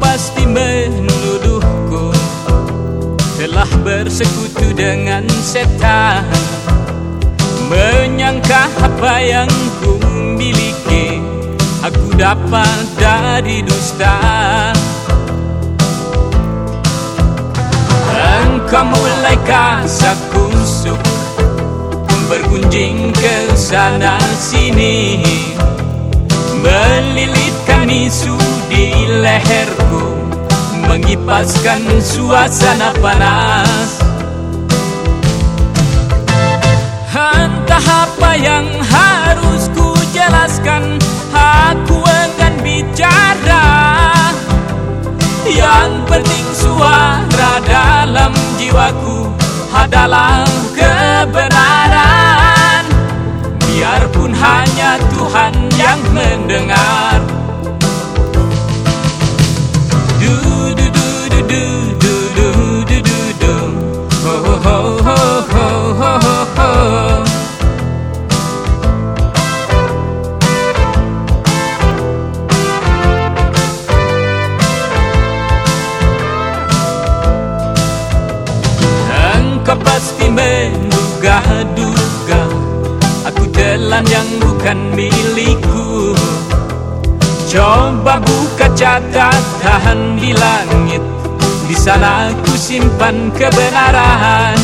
Pasti menuduhku Telah bersekutu dengan setan. Menyangka apa yang ku Aku dapat dari dusta? Engkau mulai kasak kusuk Bergunjing ke sana sini. Melilitkan isu di leherku Mengipaskan suasana panas. Entah apa yang harus Penting suara dalam jiwaku Adalah kebenaran. Biarpun hanya Tuhan yang mendengar Aku telan yang bukan milikku. Coba buka catatan di langit. Di sana ku simpan kebenaran.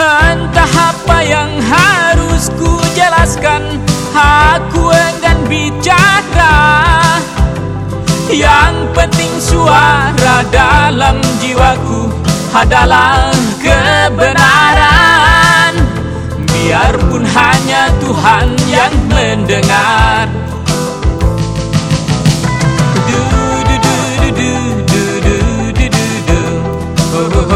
Entah apa yang harus ku jelaskan Aku enggan bicara. Yang penting suara dalam jiwaku Adalah kebenaran biarpun hanya Tuhan yang mendengar du du du du du du du du du oh, oh, oh.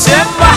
先把。